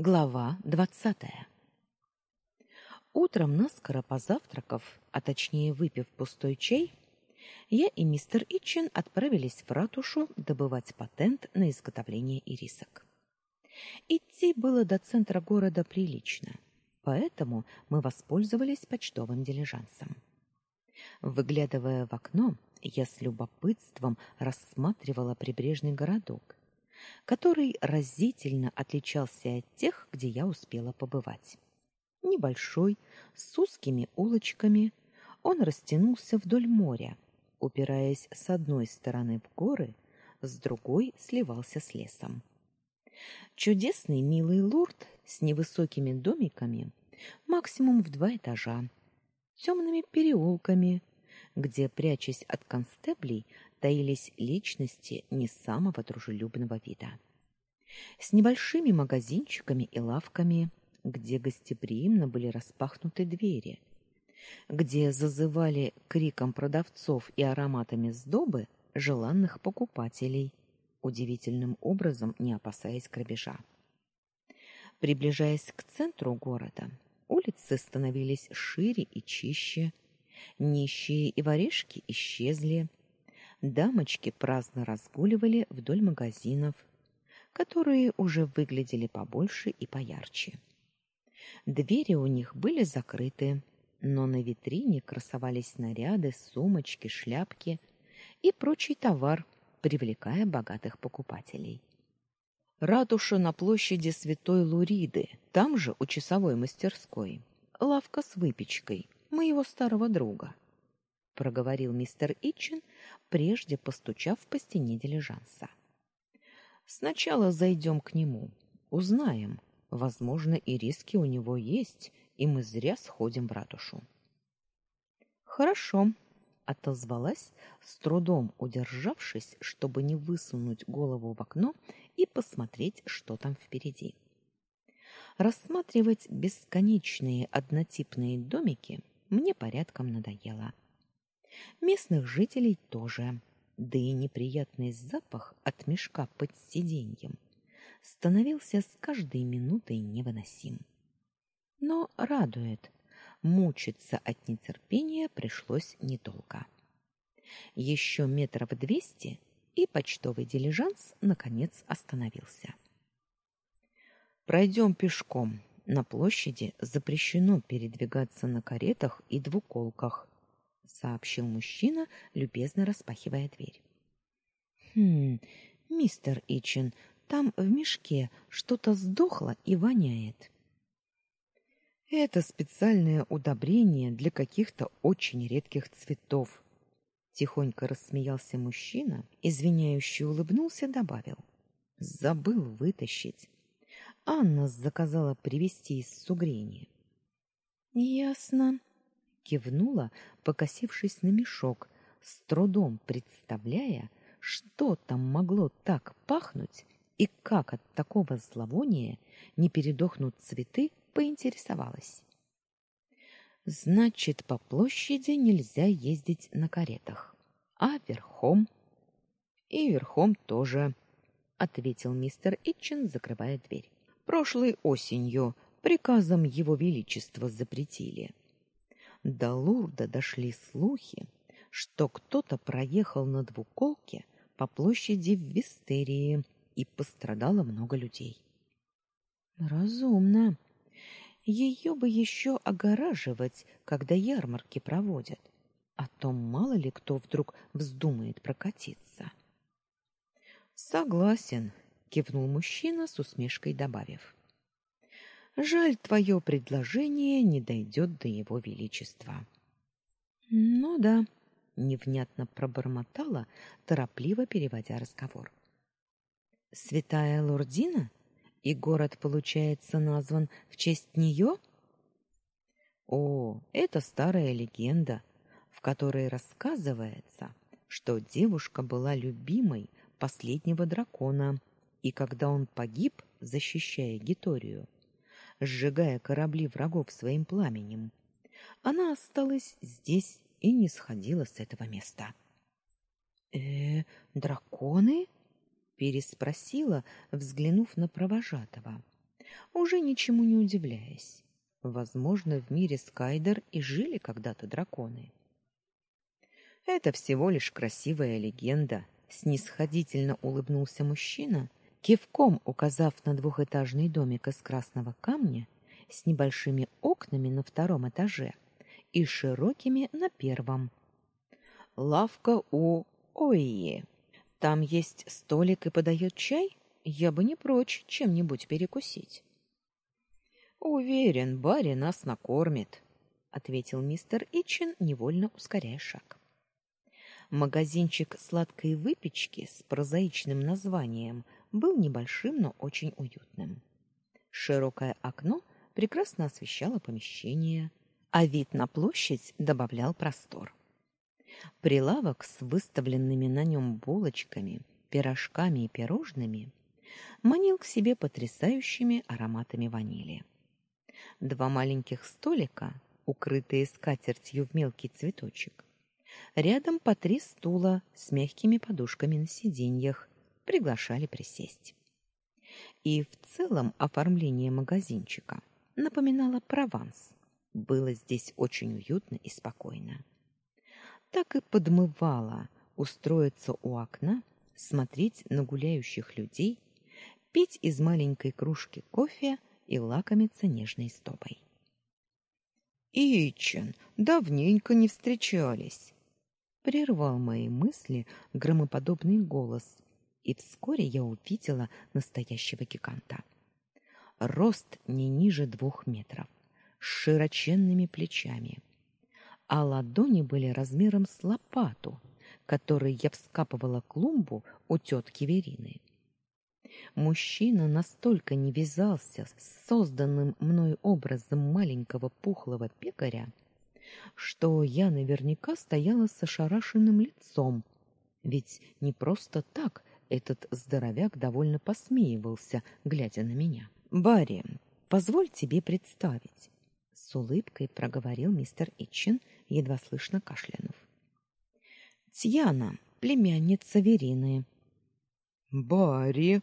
Глава двадцатая. Утром наскоро позавтракав, а точнее выпив пустой чай, я и мистер Итчин отправились в ратушу добывать патент на изготовление ирисок. Идти было до центра города прилично, поэтому мы воспользовались почтовым дилижансом. Выглядывая в окно, я с любопытством рассматривала прибрежный городок, который разительно отличался от тех, где я успела побывать. Небольшой, с узкими улочками, он растянулся вдоль моря, упираясь с одной стороны в горы, с другой сливался с лесом. Чудесный милый лурд с невысокими домиками, максимум в два этажа, темными переулками, где, прячась от констеблей, таились личности не самого дружелюбного вида. С небольшими магазинчиками и лавками, где гостеприимно были распахнуты двери, где зазывали криком продавцов и ароматами сдобы желанных покупателей, удивительным образом не опасаясь грабежа. Приближаясь к центру города, улицы становились шире и чище, нищие и воришки исчезли, дамочки праздно разгуливали вдоль магазинов, которые уже выглядели побольше и поярче. Двери у них были закрыты, но на витрине красовались наряды, сумочки, шляпки и прочий товар, привлекая богатых покупателей. Ратуша на площади Святой Луриды, там же у часовой мастерской. Лавка с выпечкой моего старого друга проговорил мистер Итчин, прежде постучав по стене дилижанса. Сначала зайдем к нему, узнаем, возможно, и риски у него есть, и мы зря сходим в ратушу. Хорошо, отозвалась, с трудом удержавшись, чтобы не высунуть голову в окно и посмотреть, что там впереди. Рассматривать бесконечные однотипные домики мне порядком надоело. Местных жителей тоже. Да и неприятный запах от мешка под сиденьем становился с каждой минутой невыносим. Но радует, мучиться от нетерпения пришлось недолго. Еще метров двести, и почтовый дилижанс наконец остановился. Пройдем пешком. На площади запрещено передвигаться на каретах и двуколках сообщил мужчина, любезно распахивая дверь. Хм, мистер Ичин, там в мешке что-то сдохло и воняет. Это специальное удобрение для каких-то очень редких цветов. Тихонько рассмеялся мужчина, извиняюще улыбнулся, добавил: забыл вытащить. Анна заказала привезти из Сугрени. Ясно, кивнула, покосившись на мешок, с трудом представляя, что там могло так пахнуть и как от такого зловония не передохнут цветы, поинтересовалась. Значит, по площади нельзя ездить на каретах, а верхом и верхом тоже, ответил мистер Итчин, закрывая дверь. Прошлой осенью приказом его величества запретили. До Лурда дошли слухи, что кто-то проехал на двуколке по площади в Вистерии и пострадало много людей. Разумно. Ее бы еще огораживать, когда ярмарки проводят, а то мало ли кто вдруг вздумает прокатиться. Согласен, кивнул мужчина с усмешкой добавив. Жаль, твое предложение не дойдет до его величества. Ну да, невнятно пробормотала, торопливо переводя разговор. Святая Лордина? И город, получается, назван в честь нее? О, это старая легенда, в которой рассказывается, что девушка была любимой последнего дракона, и когда он погиб, защищая Гиторию, сжигая корабли врагов своим пламенем. Она осталась здесь и не сходила с этого места. Э, драконы? переспросила, взглянув на провожатого. уже ничему не удивляясь. Возможно, в мире Скайдер и жили когда-то драконы. Это всего лишь красивая легенда, снисходительно улыбнулся мужчина, кивком указав на двухэтажный домик из красного камня с небольшими окнами на втором этаже и широкими на первом. Лавка у Ои. Там есть столик и подает чай? Я бы не прочь чем-нибудь перекусить. Уверен, Барри нас накормит, ответил мистер Ичин, невольно ускоряя шаг. Магазинчик сладкой выпечки с прозаичным названием был небольшим, но очень уютным. Широкое окно прекрасно освещало помещение, а вид на площадь добавлял простор. Прилавок с выставленными на нем булочками, пирожками и пирожными манил к себе потрясающими ароматами ванили. Два маленьких столика, укрытые скатертью в мелкий цветочек. Рядом по три стула с мягкими подушками на сиденьях приглашали присесть. И в целом оформление магазинчика напоминало Прованс. Было здесь очень уютно и спокойно. Так и подмывало устроиться у окна, смотреть на гуляющих людей, пить из маленькой кружки кофе и лакомиться нежной стопой. Ичен, давненько не встречались. Прервал мои мысли громоподобный голос, и вскоре я увидела настоящего гиганта. Рост не ниже двух метров, с широченными плечами, а ладони были размером с лопату, которой я вскапывала клумбу у тетки Верины. Мужчина настолько не вязался с созданным мной образом маленького пухлого пекаря, что я наверняка стояла с ошарашенным лицом, ведь не просто так этот здоровяк довольно посмеивался, глядя на меня. "Барри, позволь тебе представить", с улыбкой проговорил мистер Итчин, едва слышно кашлянув. "Тьяна, племянница Верины". "Барри",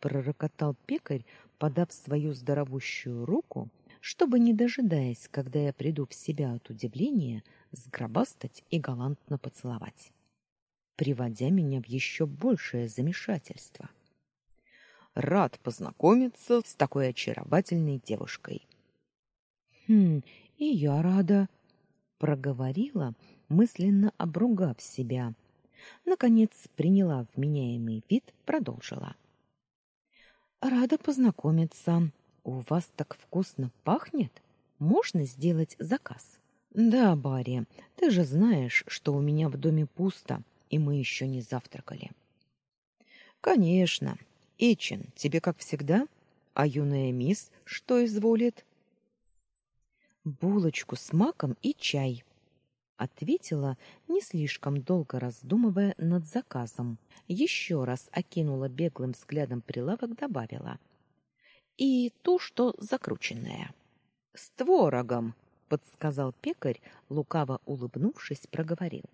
пророкотал пекарь, подав свою здоровущую руку, чтобы не дожидаясь, когда я приду в себя от удивления, сгробастать и галантно поцеловать, приводя меня в еще большее замешательство. Рад познакомиться с такой очаровательной девушкой. Хм, и я рада, проговорила, мысленно обругав себя. Наконец приняла вменяемый вид, продолжила. Рада познакомиться. У вас так вкусно пахнет. Можно сделать заказ? Да, Барри, ты же знаешь, что у меня в доме пусто, и мы еще не завтракали. Конечно. Эчин, тебе как всегда? А юная мисс что изволит? Булочку с маком и чай, ответила, не слишком долго раздумывая над заказом. Еще раз окинула беглым взглядом прилавок, добавила: "И ту, что закрученная". "С творогом", подсказал пекарь, лукаво улыбнувшись, проговорил: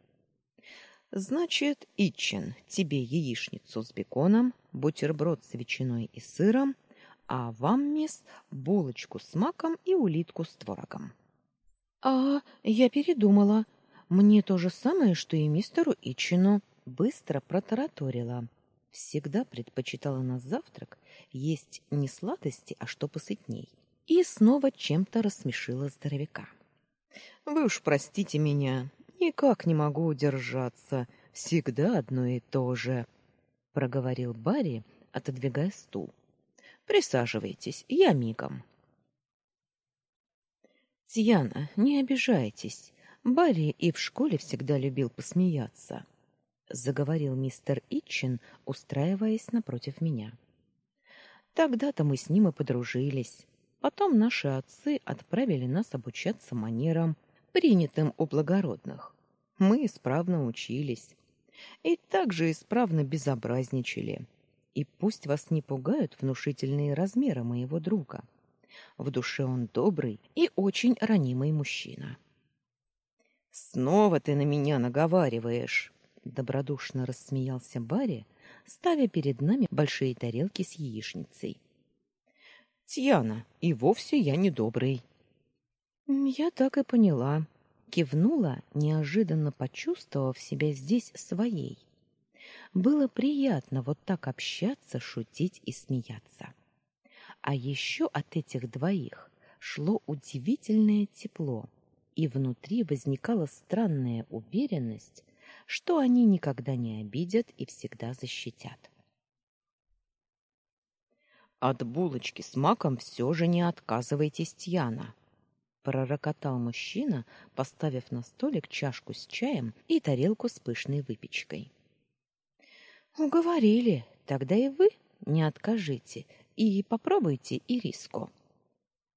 "Значит, Ичен, тебе яичницу с беконом, бутерброд с ветчиной и сыром, а вам, мисс, булочку с маком и улитку с творогом". А, я передумала. Мне то же самое, что и мистеру Ичину, быстро протараторила. Всегда предпочитала на завтрак есть не сладости, а что посытней. И снова чем-то рассмешила здоровяка. Вы уж простите меня, никак не могу удержаться. Всегда одно и то же, проговорил Барри, отодвигая стул. Присаживайтесь, я мигом. Тьяна, не обижайтесь. Барри и в школе всегда любил посмеяться, заговорил мистер Итчин, устраиваясь напротив меня. Тогда-то мы с ним и подружились. Потом наши отцы отправили нас обучаться манерам, принятым у благородных. Мы исправно учились и также исправно безобразничали. И пусть вас не пугают внушительные размеры моего друга. В душе он добрый и очень ранимый мужчина. Снова ты на меня наговариваешь, добродушно рассмеялся Барри, ставя перед нами большие тарелки с яичницей. Тьяна, и вовсе я не добрый. Я так и поняла, кивнула, неожиданно почувствовав себя здесь своей. Было приятно вот так общаться, шутить и смеяться. А еще от этих двоих шло удивительное тепло, и внутри возникала странная уверенность, что они никогда не обидят и всегда защитят. От булочки с маком все же не отказывайтесь, Тьяна, пророкотал мужчина, поставив на столик чашку с чаем и тарелку с пышной выпечкой. Уговорили, тогда и вы не откажите и попробуйте ириску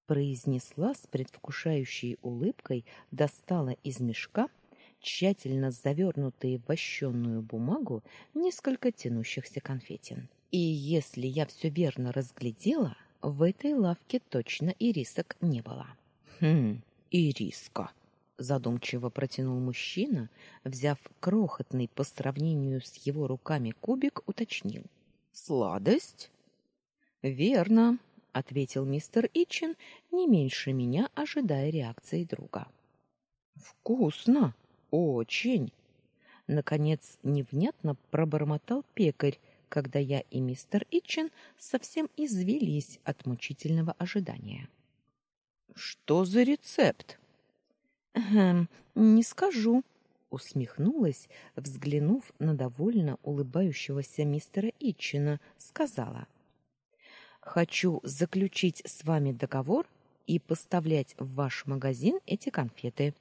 произнесла с предвкушающей улыбкой, достала из мешка тщательно завернутые в вощенную бумагу несколько тянущихся конфетин. И если я все верно разглядела, в этой лавке точно ирисок не было. Хм, ириска, задумчиво протянул мужчина, взяв крохотный по сравнению с его руками кубик, уточнил: "Сладость?" "Верно", ответил мистер Итчин, не меньше меня ожидая реакции друга. Вкусно, очень. Наконец невнятно пробормотал пекарь, когда я и мистер Итчин совсем извелись от мучительного ожидания. Что за рецепт? Хм, не скажу, усмехнулась, взглянув на довольно улыбающегося мистера Итчина, сказала: Хочу заключить с вами договор и поставлять в ваш магазин эти конфеты.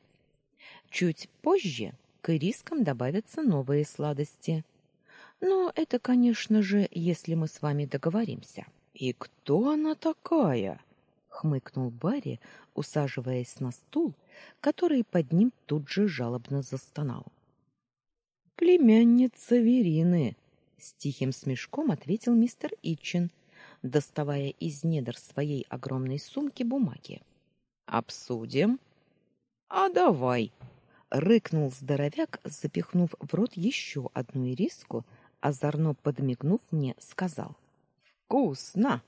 Чуть позже к ирискам добавятся новые сладости. Но это, конечно же, если мы с вами договоримся. И кто она такая? Хмыкнул Барри, усаживаясь на стул, который под ним тут же жалобно застонал. Племянница Верины, с тихим смешком ответил мистер Итчин, доставая из недр своей огромной сумки бумаги. Обсудим. А давай, рыкнул здоровяк, запихнув в рот еще одну ириску, озорно подмигнув мне, сказал: "Вкусно".